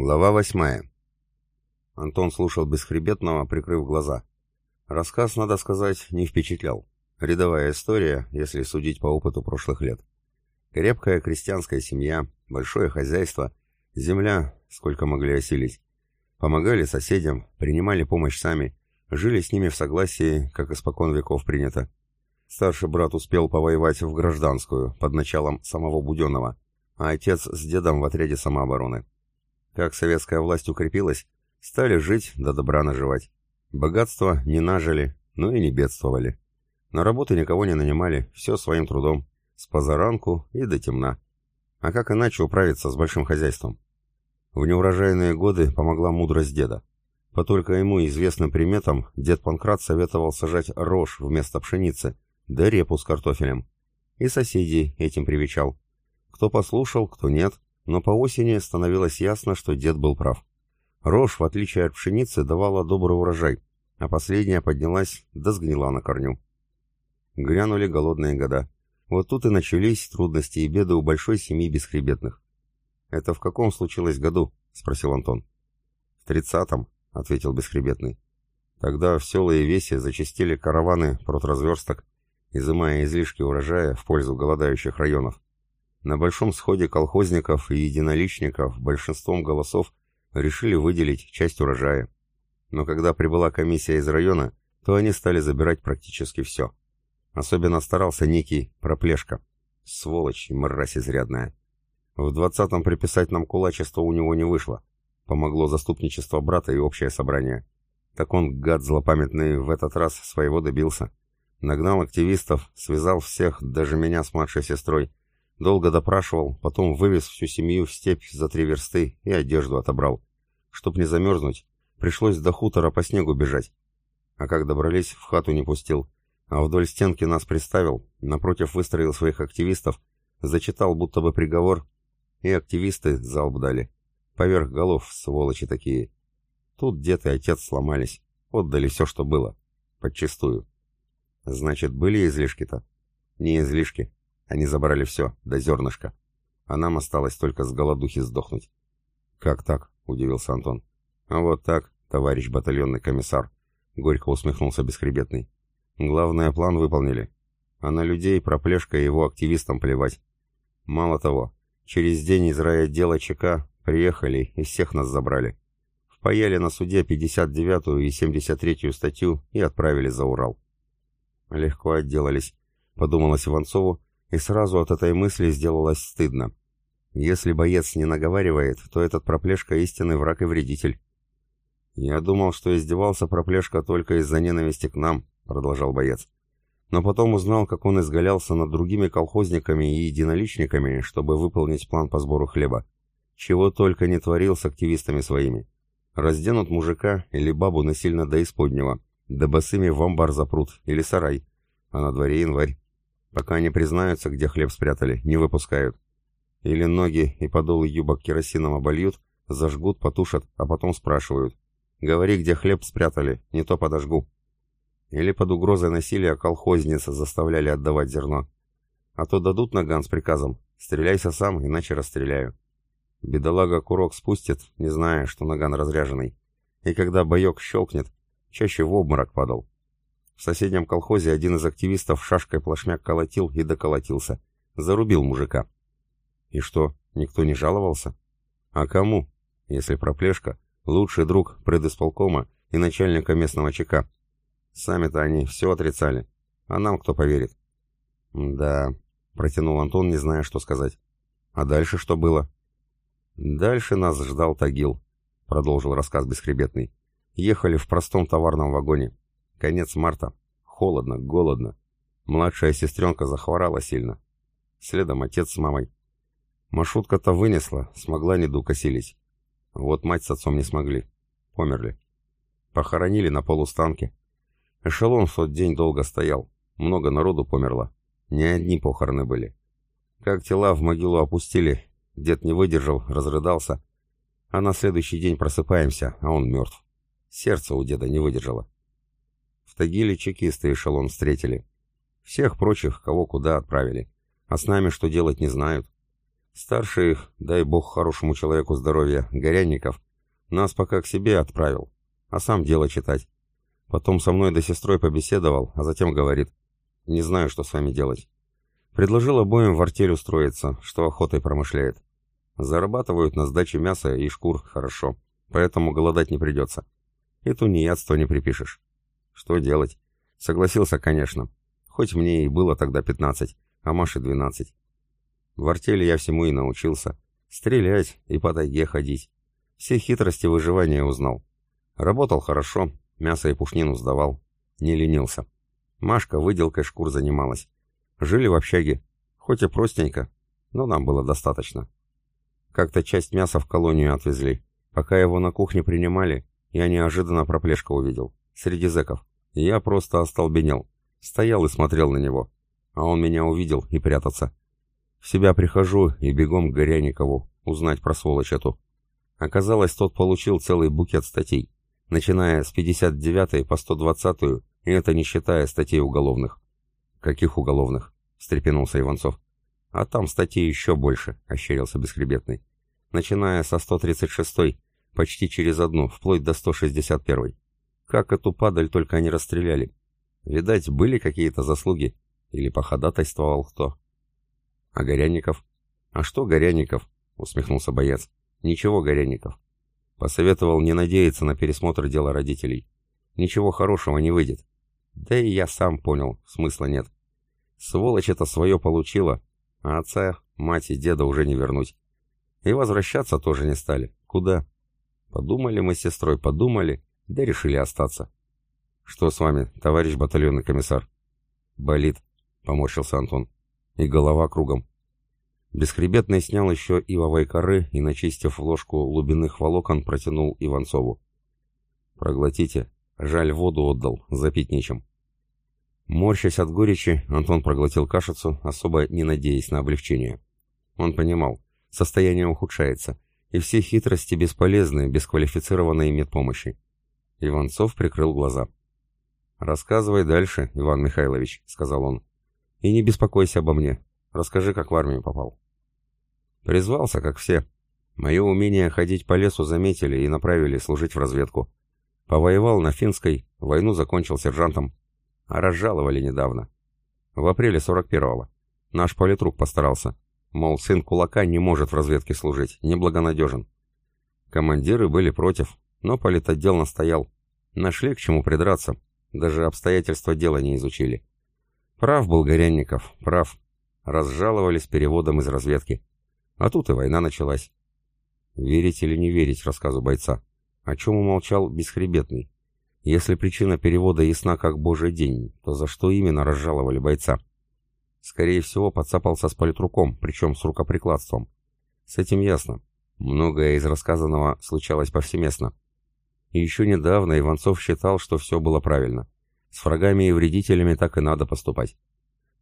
Глава восьмая. Антон слушал бесхребетного, прикрыв глаза. Рассказ, надо сказать, не впечатлял. Рядовая история, если судить по опыту прошлых лет. Крепкая крестьянская семья, большое хозяйство, земля, сколько могли осилить. Помогали соседям, принимали помощь сами, жили с ними в согласии, как испокон веков принято. Старший брат успел повоевать в гражданскую, под началом самого Буденного, а отец с дедом в отряде самообороны. Как советская власть укрепилась, стали жить да добра наживать. Богатство не нажили, но и не бедствовали. На работы никого не нанимали, все своим трудом, с позаранку и до темна. А как иначе управиться с большим хозяйством? В неурожайные годы помогла мудрость деда. По только ему известным приметам дед Панкрат советовал сажать рожь вместо пшеницы, да репу с картофелем. И соседей этим привечал. Кто послушал, кто нет, но по осени становилось ясно, что дед был прав. Рожь, в отличие от пшеницы, давала добрый урожай, а последняя поднялась да сгнила на корню. Грянули голодные года. Вот тут и начались трудности и беды у большой семьи бесхребетных. «Это в каком случилось году?» — спросил Антон. «В тридцатом», — ответил бесхребетный. Тогда в села и веси зачастили караваны продразверсток, изымая излишки урожая в пользу голодающих районов. На большом сходе колхозников и единоличников большинством голосов решили выделить часть урожая. Но когда прибыла комиссия из района, то они стали забирать практически все. Особенно старался некий проплешка. Сволочь и мразь изрядная. В двадцатом приписать нам кулачество у него не вышло. Помогло заступничество брата и общее собрание. Так он, гад злопамятный, в этот раз своего добился. Нагнал активистов, связал всех, даже меня с младшей сестрой, Долго допрашивал, потом вывез всю семью в степь за три версты и одежду отобрал. Чтоб не замерзнуть, пришлось до хутора по снегу бежать. А как добрались, в хату не пустил. А вдоль стенки нас приставил, напротив выстроил своих активистов, зачитал будто бы приговор, и активисты залп дали. Поверх голов, сволочи такие. Тут дед и отец сломались, отдали все, что было. Подчистую. Значит, были излишки-то? Не излишки, они забрали все, до зернышка. А нам осталось только с голодухи сдохнуть. «Как так?» — удивился Антон. «А вот так, товарищ батальонный комиссар», — горько усмехнулся Бесхребетный. «Главное, план выполнили. А на людей проплешка его активистам плевать. Мало того, через день из райотдела ЧК приехали и всех нас забрали. Впаяли на суде 59-ю и 73-ю статью и отправили за Урал». «Легко отделались», — подумалось Иванцову, и сразу от этой мысли сделалось стыдно. Если боец не наговаривает, то этот проплешка истинный враг и вредитель. «Я думал, что издевался проплешка только из-за ненависти к нам», — продолжал боец. Но потом узнал, как он изгалялся над другими колхозниками и единоличниками, чтобы выполнить план по сбору хлеба. Чего только не творил с активистами своими. Разденут мужика или бабу насильно до исподнего, да босыми в амбар запрут или сарай, а на дворе январь. Пока не признаются, где хлеб спрятали, не выпускают. Или ноги и подолы юбок керосином обольют, зажгут, потушат, а потом спрашивают. Говори, где хлеб спрятали, не то подожгу. Или под угрозой насилия колхозниц заставляли отдавать зерно. А то дадут наган с приказом. Стреляйся сам, иначе расстреляю. Бедолага курок спустит, не зная, что наган разряженный. И когда боек щелкнет, чаще в обморок падал. В соседнем колхозе один из активистов шашкой плашмяк колотил и доколотился. Зарубил мужика. И что, никто не жаловался? А кому, если проплешка, лучший друг предисполкома и начальника местного ЧК? Сами-то они все отрицали. А нам кто поверит? Да, протянул Антон, не зная, что сказать. А дальше что было? Дальше нас ждал Тагил, продолжил рассказ бесхребетный. Ехали в простом товарном вагоне. Конец марта. Холодно, голодно. Младшая сестренка захворала сильно. Следом отец с мамой. Маршрутка-то вынесла, смогла недуг осилить. Вот мать с отцом не смогли. Померли. Похоронили на полустанке. Эшелон в тот день долго стоял. Много народу померло. Не одни похороны были. Как тела в могилу опустили, дед не выдержал, разрыдался. А на следующий день просыпаемся, а он мертв. Сердце у деда не выдержало. Тагиле чекисты эшелон встретили. Всех прочих, кого куда отправили. А с нами что делать не знают. Старший их, дай бог хорошему человеку здоровья, Горянников, нас пока к себе отправил, а сам дело читать. Потом со мной до сестрой побеседовал, а затем говорит, не знаю, что с вами делать. Предложил обоим в артель устроиться, что охотой промышляет. Зарабатывают на сдаче мяса и шкур хорошо, поэтому голодать не придется. И тунеядство не припишешь. Что делать? Согласился, конечно. Хоть мне и было тогда 15, а Маше 12. В артели я всему и научился. Стрелять и по тайге ходить. Все хитрости выживания узнал. Работал хорошо, мясо и пушнину сдавал. Не ленился. Машка выделкой шкур занималась. Жили в общаге. Хоть и простенько, но нам было достаточно. Как-то часть мяса в колонию отвезли. Пока его на кухне принимали, я неожиданно проплешка увидел. Среди зэков. Я просто остолбенел. Стоял и смотрел на него. А он меня увидел и прятаться. В себя прихожу и бегом к Горяникову, узнать про сволочь эту. Оказалось, тот получил целый букет статей, начиная с 59 по 120 и это не считая статей уголовных. «Каких уголовных?» — встрепенулся Иванцов. «А там статей еще больше», — ощерился Бесхребетный. «Начиная со 136 почти через одну, вплоть до 161 Как эту падаль только они расстреляли. Видать, были какие-то заслуги. Или походатайствовал кто?» А Горянников? А что Горянников? Усмехнулся боец. Ничего, Горянников. Посоветовал не надеяться на пересмотр дела родителей. Ничего хорошего не выйдет. Да и я сам понял, смысла нет. Сволочь это свое получила, а отца, мать и деда уже не вернуть. И возвращаться тоже не стали. Куда? Подумали мы с сестрой, подумали, да решили остаться. Что с вами, товарищ батальонный комиссар? Болит, поморщился Антон и голова кругом. Бесхребетный снял еще ивовой коры и, начистив ложку глубинных волокон, протянул Иванцову. «Проглотите. Жаль, воду отдал, запить нечем». Морщась от горечи, Антон проглотил кашицу, особо не надеясь на облегчение. Он понимал, состояние ухудшается, и все хитрости бесполезны без квалифицированной медпомощи. Иванцов прикрыл глаза. «Рассказывай дальше, Иван Михайлович», — сказал он. И не беспокойся обо мне. Расскажи, как в армию попал. Призвался, как все. Мое умение ходить по лесу заметили и направили служить в разведку. Повоевал на Финской, войну закончил сержантом. А разжаловали недавно. В апреле 41-го. Наш политрук постарался. Мол, сын кулака не может в разведке служить, неблагонадежен. Командиры были против, но политотдел настоял. Нашли к чему придраться. Даже обстоятельства дела не изучили. Прав был Горянников, прав. Разжаловались переводом из разведки. А тут и война началась. Верить или не верить рассказу бойца? О чем умолчал Бесхребетный? Если причина перевода ясна как божий день, то за что именно разжаловали бойца? Скорее всего, подцапался с политруком, причем с рукоприкладством. С этим ясно. Многое из рассказанного случалось повсеместно. И еще недавно Иванцов считал, что все было правильно. С врагами и вредителями так и надо поступать.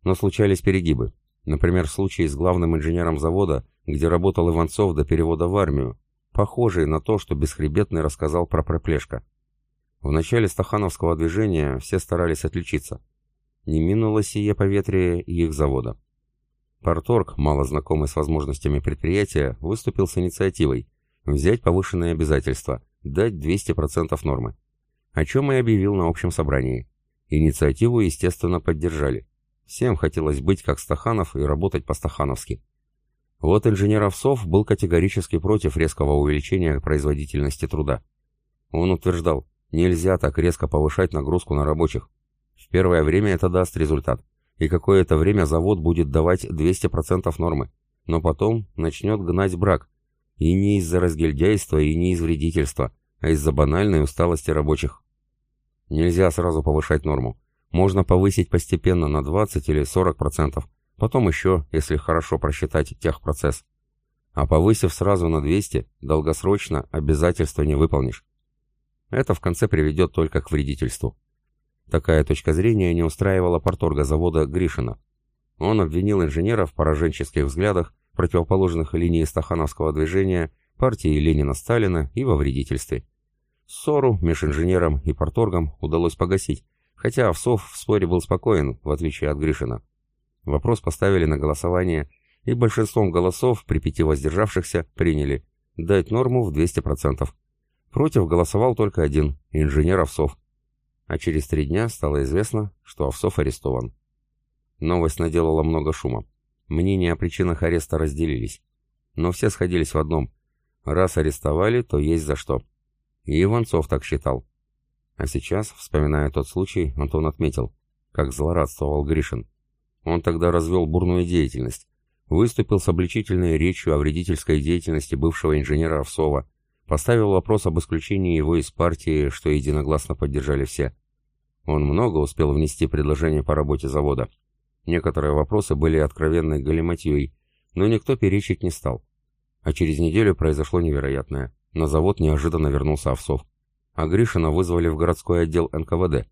Но случались перегибы. Например, случай с главным инженером завода, где работал Иванцов до перевода в армию, похожий на то, что Бесхребетный рассказал про проплешка. В начале стахановского движения все старались отличиться. Не минуло сие поветрие и их завода. Парторг, мало знакомый с возможностями предприятия, выступил с инициативой взять повышенные обязательства, дать 200% нормы. О чем и объявил на общем собрании. Инициативу, естественно, поддержали. Всем хотелось быть как Стаханов и работать по-стахановски. Вот инженер Овсов был категорически против резкого увеличения производительности труда. Он утверждал, нельзя так резко повышать нагрузку на рабочих. В первое время это даст результат, и какое-то время завод будет давать 200% нормы, но потом начнет гнать брак. И не из-за разгильдяйства, и не из вредительства, а из-за банальной усталости рабочих. Нельзя сразу повышать норму. Можно повысить постепенно на 20 или 40%, потом еще, если хорошо просчитать техпроцесс. А повысив сразу на 200, долгосрочно обязательства не выполнишь. Это в конце приведет только к вредительству. Такая точка зрения не устраивала порторга завода Гришина. Он обвинил инженеров в пораженческих взглядах, противоположных линии стахановского движения, партии Ленина-Сталина и во вредительстве. Ссору между инженером и порторгом удалось погасить, хотя Овсов в споре был спокоен, в отличие от Гришина. Вопрос поставили на голосование, и большинством голосов при пяти воздержавшихся приняли дать норму в 200%. Против голосовал только один – инженер Овсов. А через три дня стало известно, что Овсов арестован. Новость наделала много шума. Мнения о причинах ареста разделились. Но все сходились в одном. Раз арестовали, то есть за что. И Иванцов так считал. А сейчас, вспоминая тот случай, Антон отметил, как злорадствовал Гришин. Он тогда развел бурную деятельность. Выступил с обличительной речью о вредительской деятельности бывшего инженера Овсова, поставил вопрос об исключении его из партии, что единогласно поддержали все. Он много успел внести предложений по работе завода. Некоторые вопросы были откровенной галиматьей, но никто перечить не стал. А через неделю произошло невероятное. На завод неожиданно вернулся Овсов. А Гришина вызвали в городской отдел НКВД.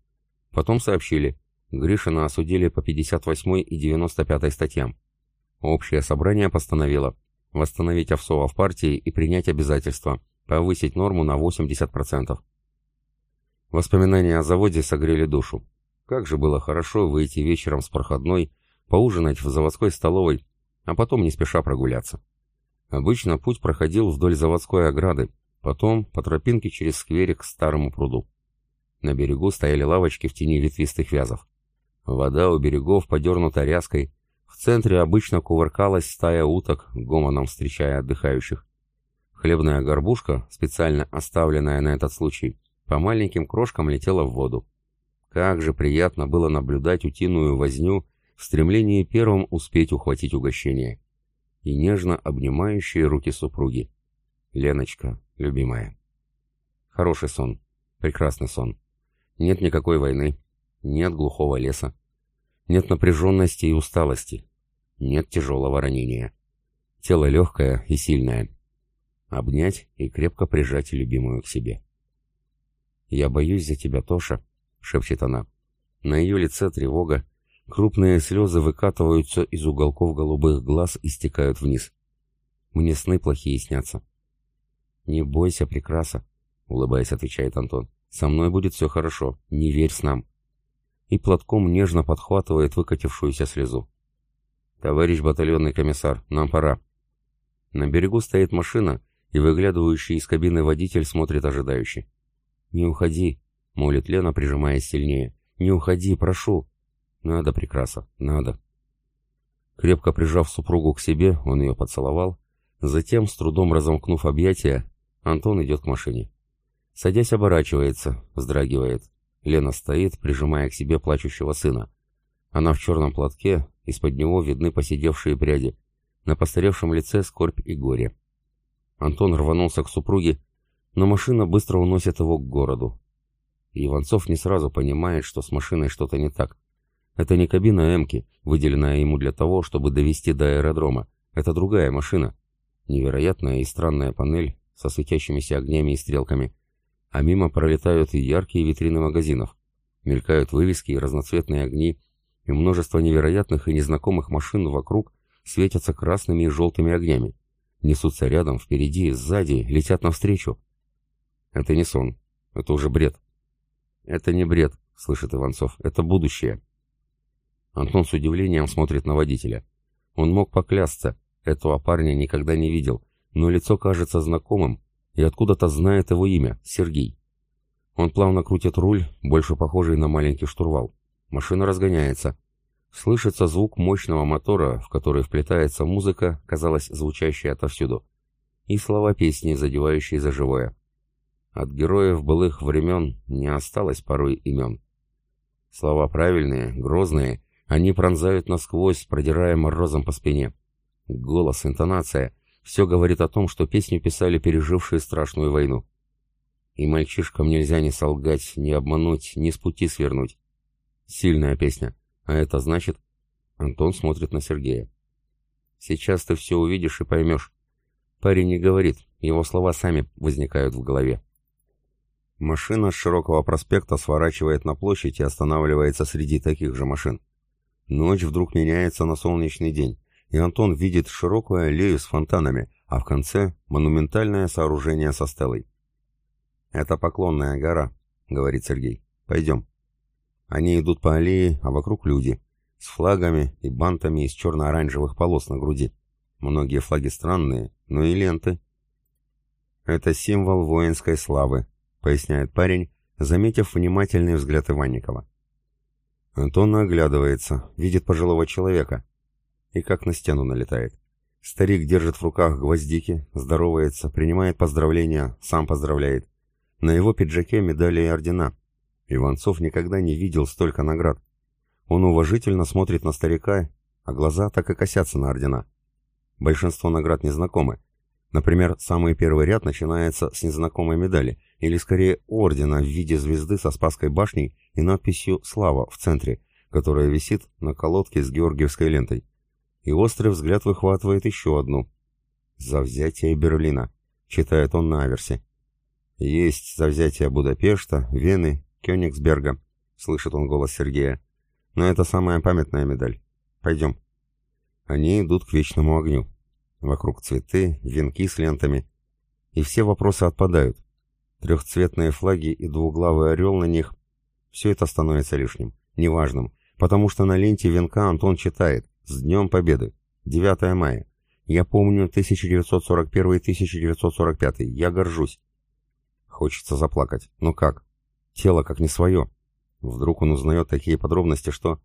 Потом сообщили, Гришина осудили по 58 и 95 статьям. Общее собрание постановило восстановить Овсова в партии и принять обязательства, повысить норму на 80%. Воспоминания о заводе согрели душу. Как же было хорошо выйти вечером с проходной, поужинать в заводской столовой, а потом не спеша прогуляться. Обычно путь проходил вдоль заводской ограды, потом по тропинке через скверик к старому пруду. На берегу стояли лавочки в тени ветвистых вязов. Вода у берегов подернута ряской, в центре обычно кувыркалась стая уток, гомоном встречая отдыхающих. Хлебная горбушка, специально оставленная на этот случай, по маленьким крошкам летела в воду. Как же приятно было наблюдать утиную возню в стремлении первым успеть ухватить угощение. И нежно обнимающие руки супруги. Леночка, любимая. Хороший сон, прекрасный сон. Нет никакой войны, нет глухого леса, нет напряженности и усталости, нет тяжелого ранения. Тело легкое и сильное. Обнять и крепко прижать любимую к себе. «Я боюсь за тебя, Тоша», — шепчет она. На ее лице тревога. Крупные слезы выкатываются из уголков голубых глаз и стекают вниз. Мне сны плохие снятся. «Не бойся, прекраса», — улыбаясь, отвечает Антон. «Со мной будет все хорошо. Не верь с нам». И платком нежно подхватывает выкатившуюся слезу. «Товарищ батальонный комиссар, нам пора». На берегу стоит машина, и выглядывающий из кабины водитель смотрит ожидающе. «Не уходи», — молит Лена, прижимаясь сильнее. «Не уходи, прошу». «Надо, прекраса, надо». Крепко прижав супругу к себе, он ее поцеловал. Затем, с трудом разомкнув объятия, Антон идет к машине. Садясь, оборачивается, вздрагивает. Лена стоит, прижимая к себе плачущего сына. Она в черном платке, из-под него видны поседевшие пряди. На постаревшем лице скорбь и горе. Антон рванулся к супруге, но машина быстро уносит его к городу. Иванцов не сразу понимает, что с машиной что-то не так. Это не кабина «Эмки», выделенная ему для того, чтобы довести до аэродрома. Это другая машина. Невероятная и странная панель со светящимися огнями и стрелками. А мимо пролетают и яркие витрины магазинов. Мелькают вывески и разноцветные огни, и множество невероятных и незнакомых машин вокруг светятся красными и желтыми огнями. Несутся рядом, впереди, сзади, летят навстречу. Это не сон. Это уже бред. Это не бред, слышит Иванцов. Это будущее. Антон с удивлением смотрит на водителя. Он мог поклясться. Этого парня никогда не видел. Но лицо кажется знакомым. И откуда-то знает его имя. Сергей. Он плавно крутит руль, больше похожий на маленький штурвал. Машина разгоняется. Слышится звук мощного мотора, в который вплетается музыка, казалось, звучащая отовсюду. И слова песни, задевающие за живое. От героев былых времен не осталось порой имен. Слова правильные, грозные, они пронзают насквозь, продирая морозом по спине. Голос, интонация — все говорит о том, что песню писали пережившие страшную войну. И мальчишкам нельзя ни солгать, ни обмануть, ни с пути свернуть. Сильная песня. А это значит... Антон смотрит на Сергея. Сейчас ты все увидишь и поймешь. Парень не говорит, его слова сами возникают в голове. Машина с широкого проспекта сворачивает на площадь и останавливается среди таких же машин. Ночь вдруг меняется на солнечный день, и Антон видит широкую аллею с фонтанами, а в конце — монументальное сооружение со стелой. «Это Поклонная гора», — говорит Сергей. «Пойдем». Они идут по аллее, а вокруг люди, с флагами и бантами из черно-оранжевых полос на груди. Многие флаги странные, но и ленты. Это символ воинской славы, поясняет парень, заметив внимательный взгляд Иванникова. Антон оглядывается, видит пожилого человека и как на стену налетает. Старик держит в руках гвоздики, здоровается, принимает поздравления, сам поздравляет. На его пиджаке медали и ордена. Иванцов никогда не видел столько наград. Он уважительно смотрит на старика, а глаза так и косятся на ордена. Большинство наград незнакомы. Например, самый первый ряд начинается с незнакомой медали, или скорее ордена в виде звезды со Спасской башней и надписью «Слава» в центре, которая висит на колодке с георгиевской лентой. И острый взгляд выхватывает еще одну. «За взятие Берлина», — читает он на аверсе. «Есть за взятие Будапешта, Вены, Кёнигсберга», — слышит он голос Сергея. «Но это самая памятная медаль. Пойдем». Они идут к вечному огню. Вокруг цветы, венки с лентами. И все вопросы отпадают. Трехцветные флаги и двуглавый орел на них — все это становится лишним, неважным, потому что на ленте венка Антон читает «С Днем Победы! 9 мая! Я помню 1941-1945, я горжусь!» Хочется заплакать. Но как? Тело как не свое. Вдруг он узнает такие подробности, что...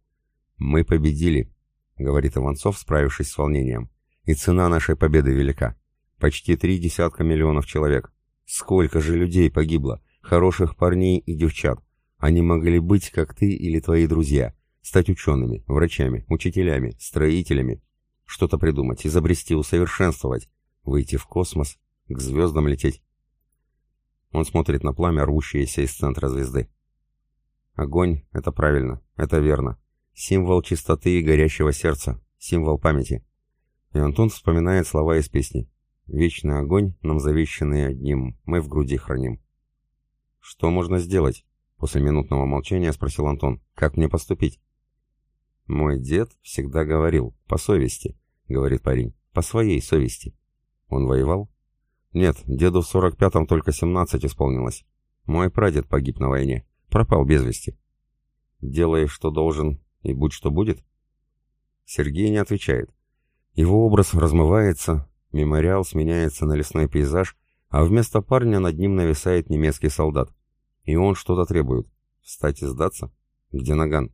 «Мы победили», — говорит Иванцов, справившись с волнением. «И цена нашей победы велика. Почти три десятка миллионов человек. Сколько же людей погибло, хороших парней и девчат. Они могли быть, как ты или твои друзья, стать учеными, врачами, учителями, строителями, что-то придумать, изобрести, усовершенствовать, выйти в космос, к звездам лететь. Он смотрит на пламя, рвущееся из центра звезды. Огонь — это правильно, это верно. Символ чистоты и горящего сердца, символ памяти. И Антон вспоминает слова из песни. Вечный огонь, нам завещанный одним, мы в груди храним. Что можно сделать? После минутного молчания спросил Антон. Как мне поступить? Мой дед всегда говорил, по совести, говорит парень, по своей совести. Он воевал? Нет, деду в сорок пятом только семнадцать исполнилось. Мой прадед погиб на войне, пропал без вести. Делай, что должен, и будь что будет? Сергей не отвечает. Его образ размывается, Мемориал сменяется на лесной пейзаж, а вместо парня над ним нависает немецкий солдат. И он что-то требует. Встать и сдаться? Где наган?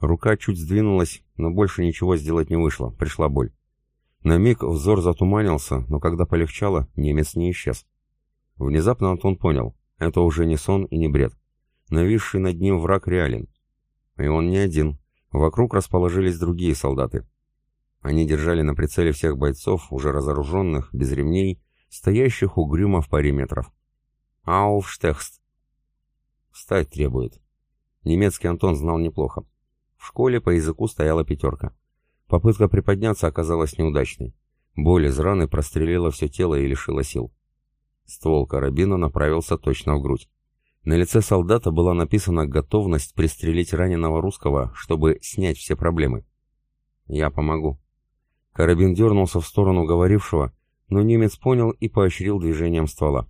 Рука чуть сдвинулась, но больше ничего сделать не вышло, пришла боль. На миг взор затуманился, но когда полегчало, немец не исчез. Внезапно Антон понял, это уже не сон и не бред. Нависший над ним враг реален. И он не один. Вокруг расположились другие солдаты. Они держали на прицеле всех бойцов, уже разоруженных, без ремней, стоящих угрюмо в паре метров. «Ауфштехст!» «Встать требует». Немецкий Антон знал неплохо. В школе по языку стояла пятерка. Попытка приподняться оказалась неудачной. Боль из раны прострелила все тело и лишила сил. Ствол карабина направился точно в грудь. На лице солдата была написана готовность пристрелить раненого русского, чтобы снять все проблемы. «Я помогу», Карабин дернулся в сторону говорившего, но немец понял и поощрил движением ствола.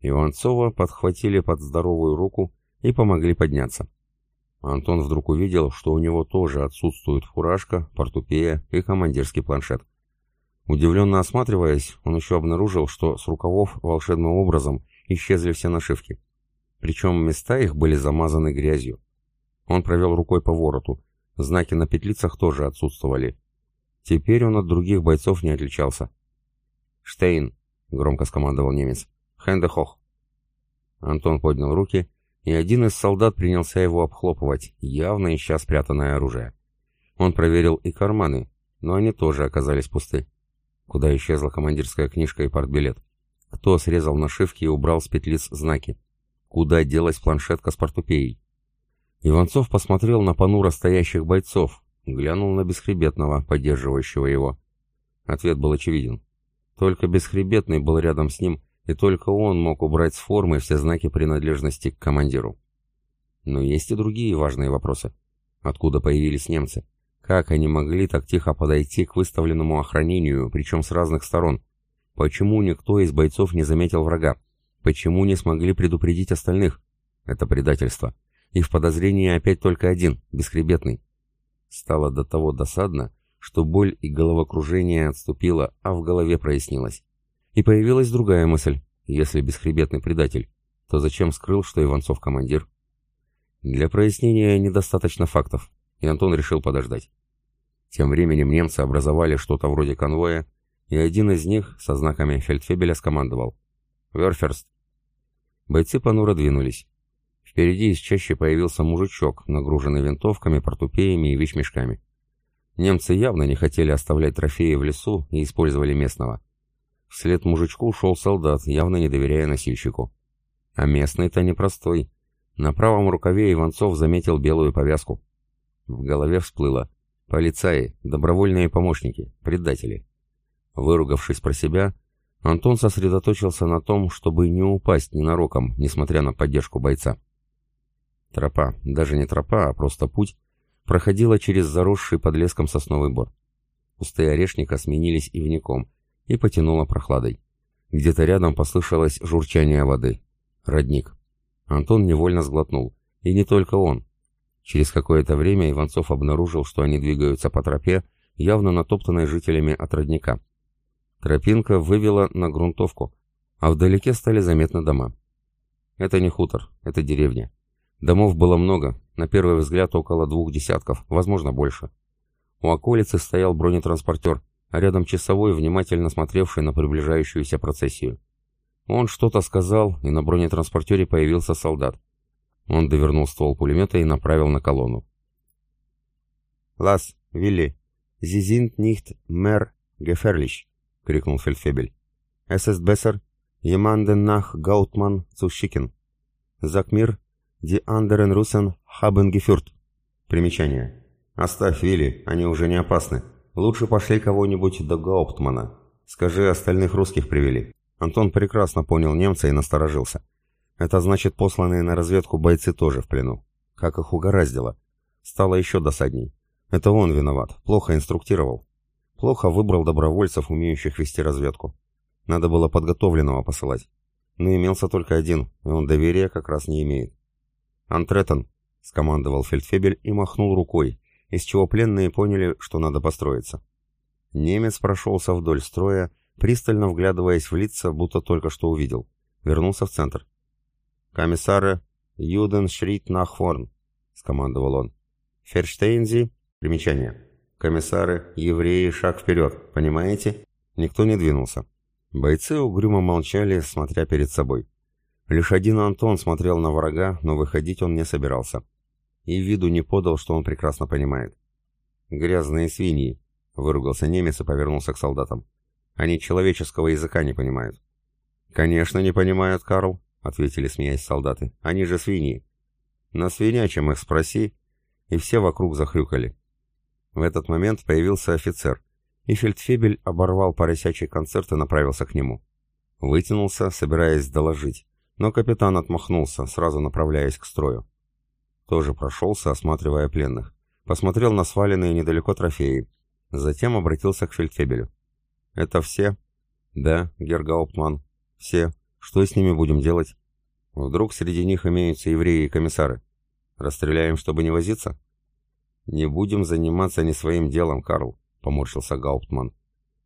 Иванцова подхватили под здоровую руку и помогли подняться. Антон вдруг увидел, что у него тоже отсутствует фуражка, портупея и командирский планшет. Удивленно осматриваясь, он еще обнаружил, что с рукавов волшебным образом исчезли все нашивки. Причем места их были замазаны грязью. Он провел рукой по вороту. Знаки на петлицах тоже отсутствовали, Теперь он от других бойцов не отличался. «Штейн!» — громко скомандовал немец. «Хендехох!» Антон поднял руки, и один из солдат принялся его обхлопывать, явно ища спрятанное оружие. Он проверил и карманы, но они тоже оказались пусты. Куда исчезла командирская книжка и партбилет? Кто срезал нашивки и убрал с петлиц знаки? Куда делась планшетка с портупеей? Иванцов посмотрел на понуро стоящих бойцов, Глянул на Бесхребетного, поддерживающего его. Ответ был очевиден. Только Бесхребетный был рядом с ним, и только он мог убрать с формы все знаки принадлежности к командиру. Но есть и другие важные вопросы. Откуда появились немцы? Как они могли так тихо подойти к выставленному охранению, причем с разных сторон? Почему никто из бойцов не заметил врага? Почему не смогли предупредить остальных? Это предательство. И в подозрении опять только один, бесхребетный. Стало до того досадно, что боль и головокружение отступило, а в голове прояснилось. И появилась другая мысль. Если бесхребетный предатель, то зачем скрыл, что Иванцов командир? Для прояснения недостаточно фактов, и Антон решил подождать. Тем временем немцы образовали что-то вроде конвоя, и один из них со знаками фельдфебеля скомандовал. «Верферст!» Бойцы понуро двинулись. Впереди из чаще появился мужичок, нагруженный винтовками, портупеями и вещмешками. Немцы явно не хотели оставлять трофеи в лесу и использовали местного. Вслед мужичку шел солдат, явно не доверяя носильщику. А местный-то непростой. На правом рукаве Иванцов заметил белую повязку. В голове всплыло. Полицаи, добровольные помощники, предатели. Выругавшись про себя, Антон сосредоточился на том, чтобы не упасть ненароком, несмотря на поддержку бойца. Тропа, даже не тропа, а просто путь, проходила через заросший под леском сосновый бор. Кусты орешника сменились ивником и потянуло прохладой. Где-то рядом послышалось журчание воды. Родник. Антон невольно сглотнул. И не только он. Через какое-то время Иванцов обнаружил, что они двигаются по тропе, явно натоптанной жителями от родника. Тропинка вывела на грунтовку, а вдалеке стали заметны дома. Это не хутор, это деревня. Домов было много, на первый взгляд около двух десятков, возможно больше. У околицы стоял бронетранспортер, а рядом часовой, внимательно смотревший на приближающуюся процессию. Он что-то сказал, и на бронетранспортере появился солдат. Он довернул ствол пулемета и направил на колонну. «Лас, Вилли, зизинт нихт мэр геферлич!» — крикнул фельдфебель. «Es ist besser, jemanden nach Gautmann mir, Anderen Russen haben geführt. Примечание. Оставь, Вилли, они уже не опасны. Лучше пошли кого-нибудь до Гауптмана. Скажи, остальных русских привели. Антон прекрасно понял немца и насторожился. Это значит, посланные на разведку бойцы тоже в плену. Как их угораздило. Стало еще досадней. Это он виноват, плохо инструктировал. Плохо выбрал добровольцев, умеющих вести разведку. Надо было подготовленного посылать. Но имелся только один, и он доверия как раз не имеет. «Антретон!» — скомандовал фельдфебель и махнул рукой, из чего пленные поняли, что надо построиться. Немец прошелся вдоль строя, пристально вглядываясь в лица, будто только что увидел. Вернулся в центр. «Комиссары, Юден Шрит Нахворн!» — скомандовал он. «Ферштейнзи!» — примечание. «Комиссары, евреи, шаг вперед! Понимаете?» Никто не двинулся. Бойцы угрюмо молчали, смотря перед собой. Лишь один Антон смотрел на врага, но выходить он не собирался. И виду не подал, что он прекрасно понимает. «Грязные свиньи», — выругался немец и повернулся к солдатам. «Они человеческого языка не понимают». «Конечно не понимают, Карл», — ответили, смеясь солдаты. «Они же свиньи». «На свинячем их спроси». И все вокруг захрюкали. В этот момент появился офицер, и фельдфебель оборвал поросячий концерт и направился к нему. Вытянулся, собираясь доложить но капитан отмахнулся, сразу направляясь к строю. Тоже прошелся, осматривая пленных. Посмотрел на сваленные недалеко трофеи. Затем обратился к фельдфебелю. «Это все?» «Да, Гергауптман. Все. Что с ними будем делать?» «Вдруг среди них имеются евреи и комиссары. Расстреляем, чтобы не возиться?» «Не будем заниматься не своим делом, Карл», — поморщился Гауптман.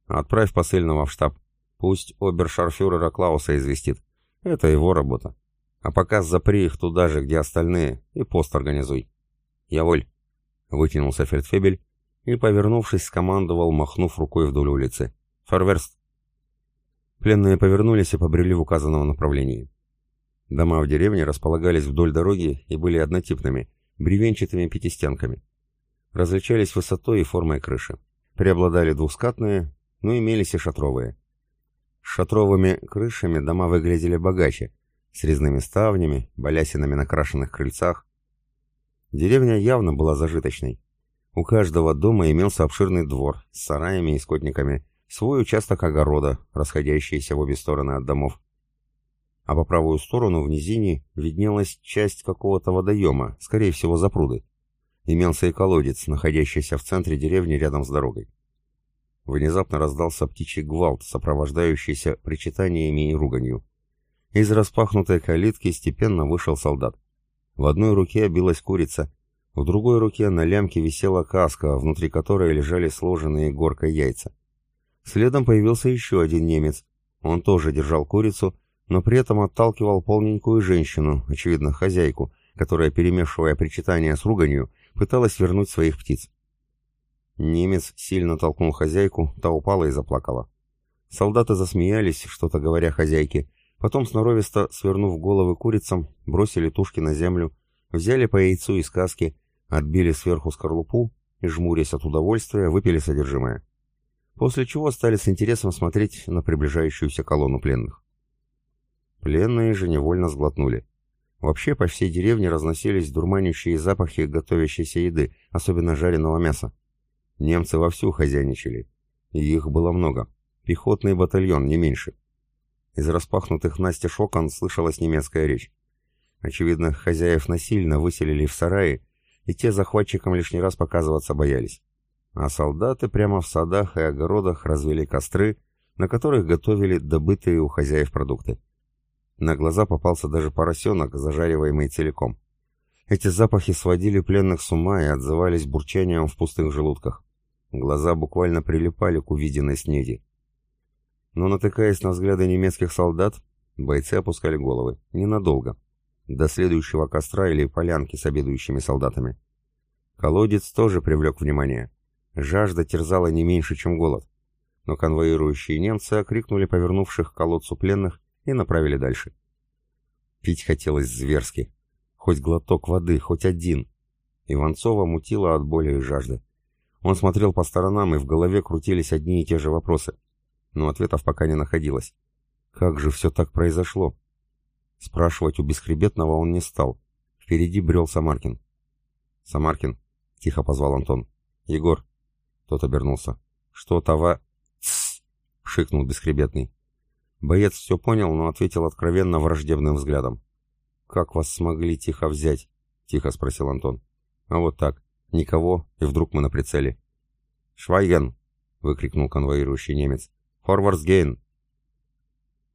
«Отправь посыльного в штаб. Пусть обершарфюрера Клауса известит. Это его работа. А пока запри их туда же, где остальные, и пост организуй. Я воль. Вытянулся фельдфебель и, повернувшись, скомандовал, махнув рукой вдоль улицы. Фарверст. Пленные повернулись и побрели в указанном направлении. Дома в деревне располагались вдоль дороги и были однотипными, бревенчатыми пятистенками. Различались высотой и формой крыши. Преобладали двускатные, но имелись и шатровые. Шатровыми крышами дома выглядели богаче, с резными ставнями, балясинами на крашенных крыльцах. Деревня явно была зажиточной. У каждого дома имелся обширный двор с сараями и скотниками, свой участок огорода, расходящийся в обе стороны от домов. А по правую сторону в низине виднелась часть какого-то водоема, скорее всего запруды. Имелся и колодец, находящийся в центре деревни рядом с дорогой. Внезапно раздался птичий гвалт, сопровождающийся причитаниями и руганью. Из распахнутой калитки степенно вышел солдат. В одной руке билась курица, В другой руке на лямке висела каска, внутри которой лежали сложенные горкой яйца. Следом появился еще один немец. Он тоже держал курицу, но при этом отталкивал полненькую женщину, очевидно, хозяйку, которая, перемешивая причитания с руганью, пыталась вернуть своих птиц. Немец сильно толкнул хозяйку, та упала и заплакала. Солдаты засмеялись, что-то говоря хозяйке, потом сноровисто, свернув головы курицам, бросили тушки на землю, взяли по яйцу из каски, отбили сверху скорлупу и, жмурясь от удовольствия, выпили содержимое. После чего стали с интересом смотреть на приближающуюся колонну пленных. Пленные же невольно сглотнули. Вообще по всей деревне разносились дурманящие запахи готовящейся еды, особенно жареного мяса. Немцы вовсю хозяйничали, и их было много. Пехотный батальон, не меньше. Из распахнутых настежь окон слышалась немецкая речь. Очевидно, хозяев насильно выселили в сараи, и те захватчикам лишний раз показываться боялись. А солдаты прямо в садах и огородах развели костры, на которых готовили добытые у хозяев продукты. На глаза попался даже поросенок, зажариваемый целиком. Эти запахи сводили пленных с ума и отзывались бурчанием в пустых желудках. Глаза буквально прилипали к увиденной снеди но, натыкаясь на взгляды немецких солдат, бойцы опускали головы. Ненадолго. До следующего костра или полянки с обедающими солдатами. Колодец тоже привлек внимание. Жажда терзала не меньше, чем голод. Но конвоирующие немцы окрикнули повернувших к колодцу пленных и направили дальше. Пить хотелось зверски. Хоть глоток воды, хоть один. Иванцова мутила от боли и жажды. Он смотрел по сторонам, и в голове крутились одни и те же вопросы но ответов пока не находилось. Как же все так произошло? Спрашивать у Бесхребетного он не стал. Впереди брел Самаркин. «Самаркин», — тихо позвал Антон. «Егор». Тот обернулся. «Что, това...» «Тссс!» — шикнул Бесхребетный. Боец все понял, но ответил откровенно враждебным взглядом. «Как вас смогли тихо взять?» — тихо спросил Антон. «А вот так. Никого, и вдруг мы на прицеле». «Швайген!» — выкрикнул конвоирующий немец. Форвардсгейн!»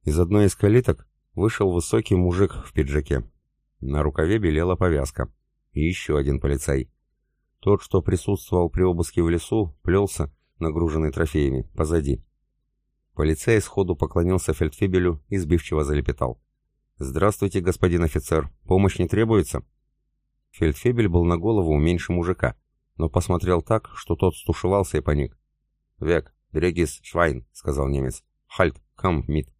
Из одной из калиток вышел высокий мужик в пиджаке. На рукаве белела повязка. И еще один полицай. Тот, что присутствовал при обыске в лесу, плелся, нагруженный трофеями, позади. Полицей сходу поклонился фельдфебелю и сбивчиво залепетал. «Здравствуйте, господин офицер. Помощь не требуется?» Фельдфебель был на голову меньше мужика, но посмотрел так, что тот стушевался и паник. «Век, «Берегись, Швайн», — сказал немец. «Хальт, кам, мит».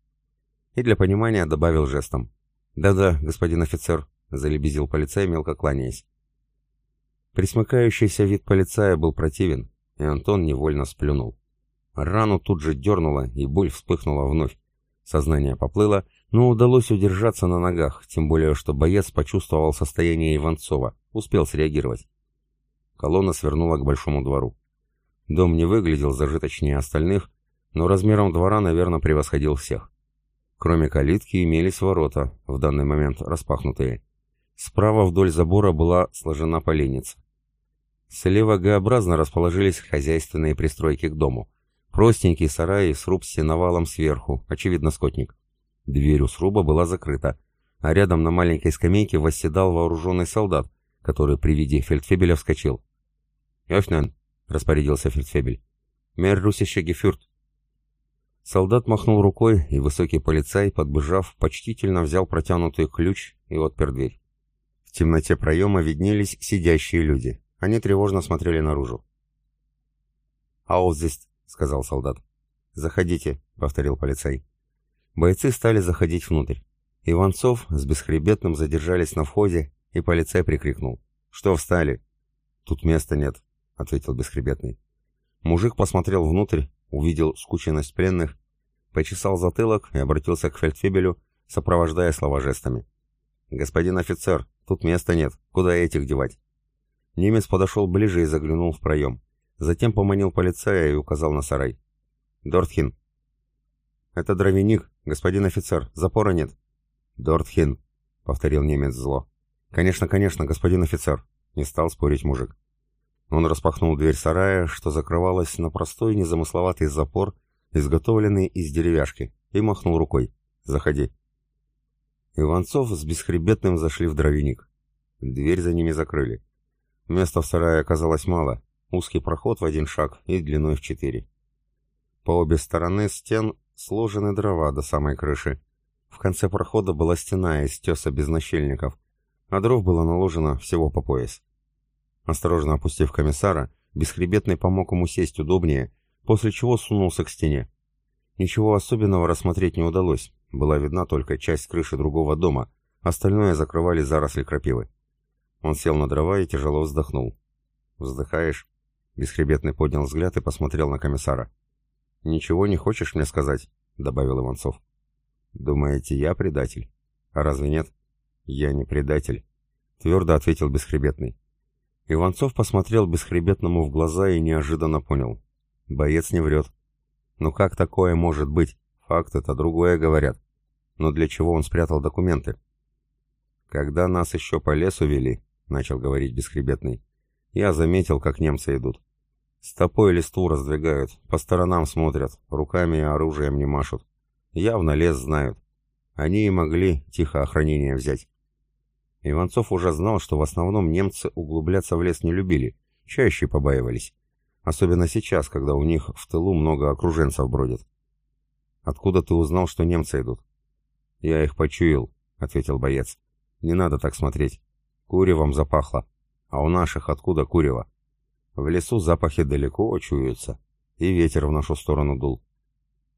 И для понимания добавил жестом. «Да-да, господин офицер», — залебезил полицай, мелко кланяясь. Присмыкающийся вид полицая был противен, и Антон невольно сплюнул. Рану тут же дернуло, и боль вспыхнула вновь. Сознание поплыло, но удалось удержаться на ногах, тем более что боец почувствовал состояние Иванцова, успел среагировать. Колонна свернула к большому двору. Дом не выглядел зажиточнее остальных, но размером двора, наверное, превосходил всех. Кроме калитки имелись ворота, в данный момент распахнутые. Справа вдоль забора была сложена поленница. Слева Г-образно расположились хозяйственные пристройки к дому. Простенький сарай и сруб с сверху, очевидно, скотник. Дверь у сруба была закрыта, а рядом на маленькой скамейке восседал вооруженный солдат, который при виде фельдфебеля вскочил. «Ёфнен!» — распорядился фельдфебель. «Мэр русище гефюрт». Солдат махнул рукой, и высокий полицай, подбежав, почтительно взял протянутый ключ и отпер дверь. В темноте проема виднелись сидящие люди. Они тревожно смотрели наружу. «Аус здесь», — сказал солдат. «Заходите», — повторил полицай. Бойцы стали заходить внутрь. Иванцов с Бесхребетным задержались на входе, и полицай прикрикнул. «Что встали?» «Тут места нет», — ответил Бесхребетный. Мужик посмотрел внутрь, увидел скученность пленных, почесал затылок и обратился к фельдфебелю, сопровождая слова жестами. «Господин офицер, тут места нет. Куда этих девать?» Немец подошел ближе и заглянул в проем. Затем поманил полицая и указал на сарай. «Дортхин». «Это дровяник, господин офицер. Запора нет». «Дортхин», — повторил немец зло. «Конечно, конечно, господин офицер», — не стал спорить мужик. Он распахнул дверь сарая, что закрывалась на простой незамысловатый запор, изготовленный из деревяшки, и махнул рукой. «Заходи». Иванцов с бесхребетным зашли в дровяник. Дверь за ними закрыли. Места в сарае оказалось мало, узкий проход в один шаг и длиной в четыре. По обе стороны стен сложены дрова до самой крыши. В конце прохода была стена из теса без нащельников, а дров было наложено всего по пояс. Осторожно опустив комиссара, Бесхребетный помог ему сесть удобнее, после чего сунулся к стене. Ничего особенного рассмотреть не удалось, была видна только часть крыши другого дома, остальное закрывали заросли крапивы. Он сел на дрова и тяжело вздохнул. «Вздыхаешь?» Бесхребетный поднял взгляд и посмотрел на комиссара. «Ничего не хочешь мне сказать?» — добавил Иванцов. «Думаете, я предатель? А разве нет?» «Я не предатель», — твердо ответил Бесхребетный. Иванцов посмотрел Бесхребетному в глаза и неожиданно понял. Боец не врет. Ну как такое может быть? Факты-то другое говорят. Но для чего он спрятал документы? Когда нас еще по лесу вели, начал говорить Бесхребетный, я заметил, как немцы идут. Стопой листву раздвигают, по сторонам смотрят, руками и оружием не машут. Явно лес знают. Они и могли тихо охранение взять. Иванцов уже знал, что в основном немцы углубляться в лес не любили, чаще побаивались. Особенно сейчас, когда у них в тылу много окруженцев бродит. «Откуда ты узнал, что немцы идут?» «Я их почуял», — ответил боец. «Не надо так смотреть. Куревом запахло. А у наших откуда курево? В лесу запахи далеко чуются. И ветер в нашу сторону дул.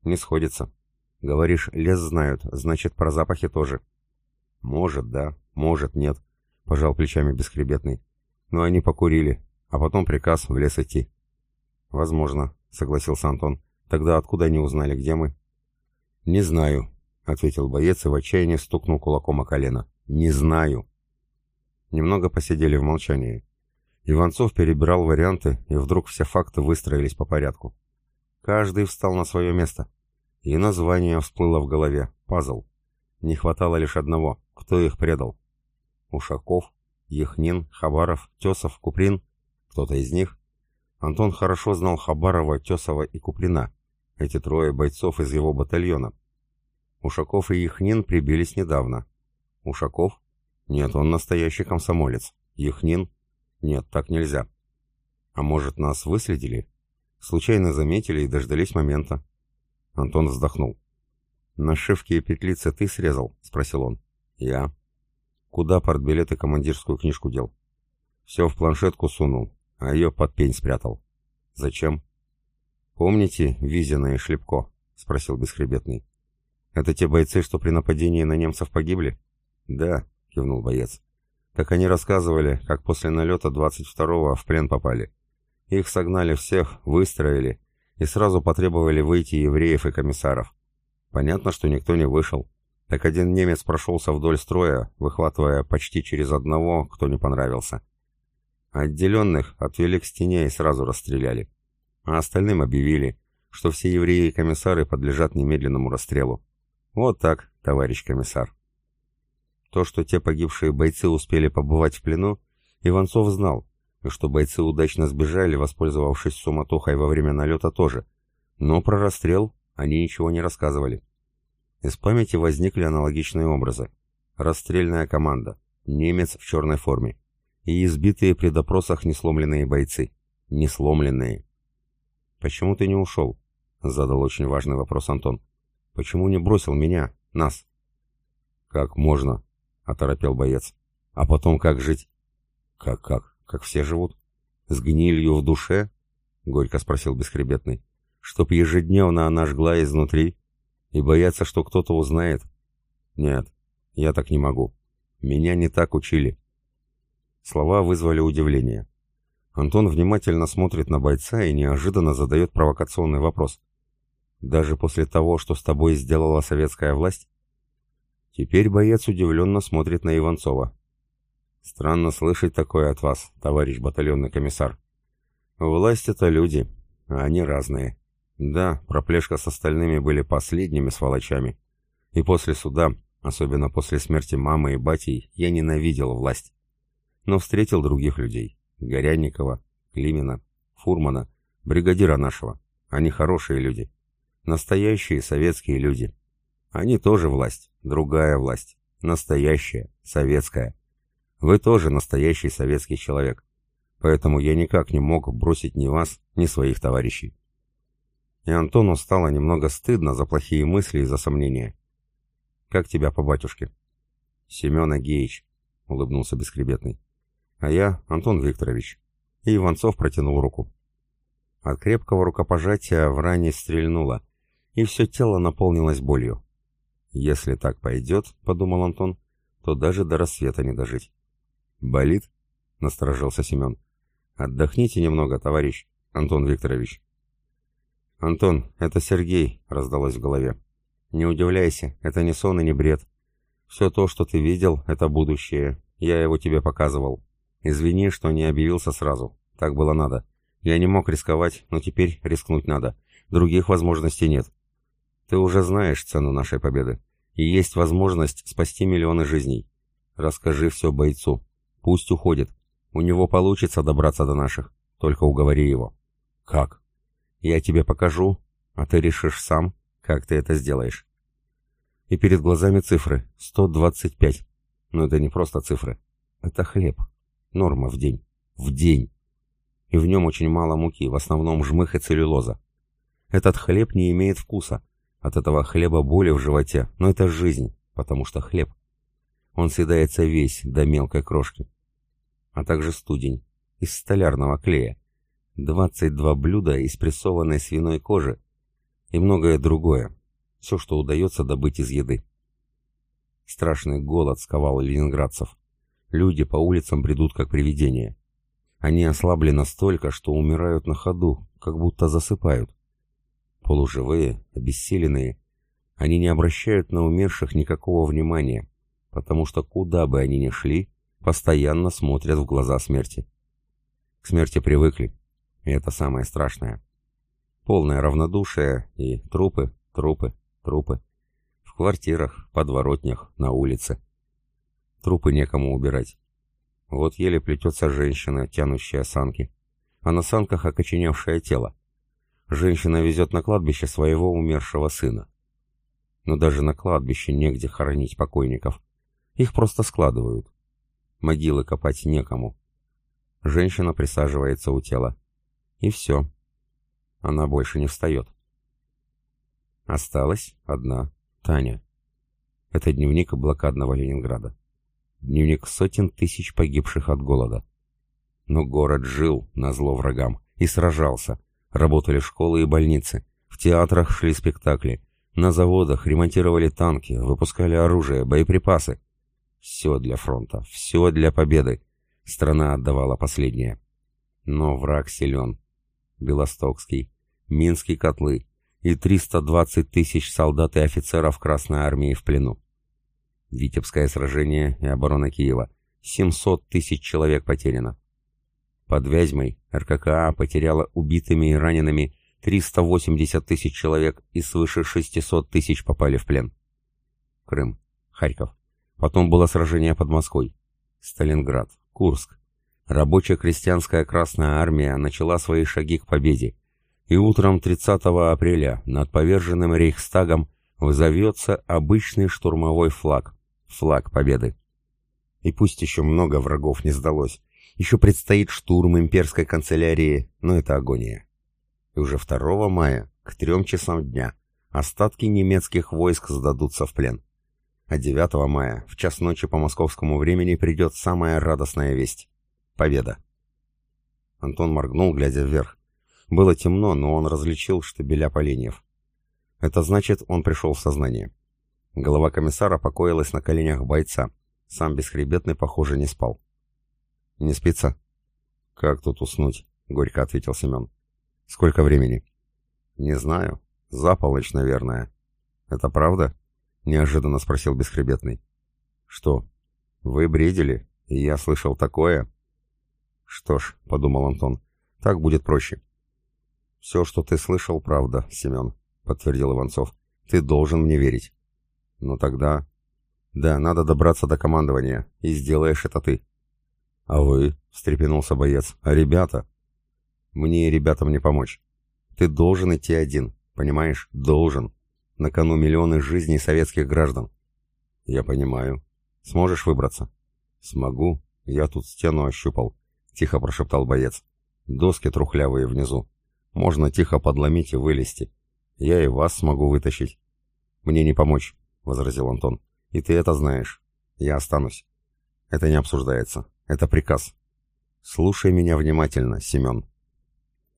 Не сходится. Говоришь, лес знают, значит, про запахи тоже. Может, да, может, нет, пожал плечами бесхребетный. Но они покурили, а потом приказ в лес идти. Возможно, согласился Антон. Тогда откуда они узнали, где мы? Не знаю, ответил боец и в отчаянии стукнул кулаком о колено. Не знаю. Немного посидели в молчании. Иванцов перебирал варианты, и вдруг все факты выстроились по порядку. Каждый встал на свое место. И название всплыло в голове — пазл. Не хватало лишь одного — кто их предал. Ушаков, Яхнин, Хабаров, Тесов, Куприн. Кто-то из них? Антон хорошо знал Хабарова, Тесова и Куприна. Эти трое бойцов из его батальона. Ушаков и Яхнин прибились недавно. Ушаков? Нет, он настоящий комсомолец. Яхнин? Нет, так нельзя. А может, нас выследили? Случайно заметили и дождались момента. Антон вздохнул. «Нашивки и петлицы ты срезал?» — спросил он. «Я». «Куда портбилет и командирскую книжку дел?» «Все в планшетку сунул, а ее под пень спрятал». «Зачем?» «Помните Визина и Шлепко?» — спросил Бесхребетный. «Это те бойцы, что при нападении на немцев погибли?» «Да», — кивнул боец. «Так они рассказывали, как после налета 22-го в плен попали. Их согнали всех, выстроили, и сразу потребовали выйти евреев и комиссаров. Понятно, что никто не вышел. Так один немец прошелся вдоль строя, выхватывая почти через одного, кто не понравился. Отделенных отвели к стене и сразу расстреляли. А остальным объявили, что все евреи и комиссары подлежат немедленному расстрелу. Вот так, товарищ комиссар. То, что те погибшие бойцы успели побывать в плену, Иванцов знал, и что бойцы удачно сбежали, воспользовавшись суматохой во время налета тоже. Но про расстрел они ничего не рассказывали. Из памяти возникли аналогичные образы. Расстрельная команда, немец в черной форме и избитые при допросах несломленные бойцы. Несломленные. «Почему ты не ушел?» — задал очень важный вопрос Антон. «Почему не бросил меня, нас?» «Как можно?» — оторопел боец. «А потом как жить?» «Как-как? Как все живут?» «С гнилью в душе?» — горько спросил Бесхребетный. «Чтоб ежедневно она жгла изнутри?» И бояться, что кто-то узнает? Нет, я так не могу. Меня не так учили. Слова вызвали удивление. Антон внимательно смотрит на бойца и неожиданно задает провокационный вопрос. «Даже после того, что с тобой сделала советская власть?» Теперь боец удивленно смотрит на Иванцова. «Странно слышать такое от вас, товарищ батальонный комиссар. Власть — это люди, а они разные. Да, проплешка с остальными были последними сволочами. И после суда, особенно после смерти мамы и бати, я ненавидел власть. Но встретил других людей. Горянникова, Климина, Фурмана, бригадира нашего. Они хорошие люди. Настоящие советские люди. Они тоже власть, другая власть. Настоящая, советская. Вы тоже настоящий советский человек. поэтому я никак не мог бросить ни вас, ни своих товарищей. И Антону стало немного стыдно за плохие мысли и за сомнения. «Как тебя по батюшке?» «Семен Агеич», — улыбнулся Бескребетный. «А я Антон Викторович». И Иванцов протянул руку. От крепкого рукопожатия в ране стрельнуло, и все тело наполнилось болью. «Если так пойдет», — подумал Антон, — «то даже до рассвета не дожить». «Болит?» — насторожился Семен. «Отдохните немного, товарищ Антон Викторович». «Антон, это Сергей», — раздалось в голове. «Не удивляйся, это не сон и не бред. Все то, что ты видел, это будущее. Я его тебе показывал. Извини, что не объявился сразу. Так было надо. Я не мог рисковать, но теперь рискнуть надо. Других возможностей нет. Ты уже знаешь цену нашей победы. И есть возможность спасти миллионы жизней. Расскажи все бойцу. Пусть уходит. У него получится добраться до наших. Только уговори его. Как? Я тебе покажу, а ты решишь сам, как ты это сделаешь. И перед глазами цифры. 125. Но это не просто цифры. Это хлеб. Норма в день. В день. И в нем очень мало муки, в основном жмых и целлюлоза. Этот хлеб не имеет вкуса. От этого хлеба боли в животе, но это жизнь, потому что хлеб. Он съедается весь до мелкой крошки. А также студень из столярного клея. 22 блюда из прессованной свиной кожи и многое другое. Все, что удается добыть из еды. Страшный голод сковал ленинградцев. Люди по улицам бредут как привидения. Они ослабли настолько, что умирают на ходу, как будто засыпают. Полуживые, обессиленные, они не обращают на умерших никакого внимания, потому что куда бы они ни шли, постоянно смотрят в глаза смерти. К смерти привыкли, и это самое страшное. Полное равнодушие и трупы, трупы, трупы. В квартирах, подворотнях, на улице. Трупы некому убирать. Вот еле плетется женщина, тянущая санки. А на санках окоченевшее тело. Женщина везет на кладбище своего умершего сына. Но даже на кладбище негде хоронить покойников. Их просто складывают. Могилы копать некому. Женщина присаживается у тела. И все. Она больше не встает. Осталась одна Таня. Это дневник блокадного Ленинграда. Дневник сотен тысяч погибших от голода. Но город жил на зло врагам и сражался. Работали школы и больницы. В театрах шли спектакли. На заводах ремонтировали танки, выпускали оружие, боеприпасы. Все для фронта, все для победы. Страна отдавала последнее. Но враг силен. Белостокский, Минские котлы и 320 тысяч солдат и офицеров Красной Армии в плену. Витебское сражение и оборона Киева. 700 тысяч человек потеряно. Под Вязьмой РККА потеряла убитыми и ранеными 380 тысяч человек и свыше 600 тысяч попали в плен. Крым, Харьков. Потом было сражение под Москвой. Сталинград, Курск. Рабочая крестьянская Красная Армия начала свои шаги к победе. И утром 30 апреля над поверженным Рейхстагом взовется обычный штурмовой флаг, флаг победы. И пусть еще много врагов не сдалось, еще предстоит штурм имперской канцелярии, но это агония. И уже 2 мая, к трем часам дня, остатки немецких войск сдадутся в плен. А 9 мая, в час ночи по московскому времени, придет самая радостная весть. Победа. Антон моргнул, глядя вверх. Было темно, но он различил штабеля поленьев. Это значит, он пришел в сознание. Голова комиссара покоилась на коленях бойца. Сам бесхребетный, похоже, не спал. «Не спится?» «Как тут уснуть?» — горько ответил Семен. «Сколько времени?» «Не знаю. За полночь, наверное». «Это правда?» — неожиданно спросил бесхребетный. «Что? Вы бредили, я слышал такое?» «Что ж», — подумал Антон, — «так будет проще». «Все, что ты слышал, правда, Семен», — подтвердил Иванцов. «Ты должен мне верить». «Ну тогда...» «Да, надо добраться до командования, и сделаешь это ты». «А вы?» — встрепенулся боец. «А ребята?» «Мне и ребятам не помочь. Ты должен идти один, понимаешь? Должен. На кону миллионы жизней советских граждан». «Я понимаю. Сможешь выбраться?» «Смогу. Я тут стену ощупал. тихо прошептал боец. «Доски трухлявые внизу. Можно тихо подломить и вылезти. Я и вас смогу вытащить». «Мне не помочь», — возразил Антон. «И ты это знаешь. Я останусь». «Это не обсуждается. Это приказ». «Слушай меня внимательно, Семен»,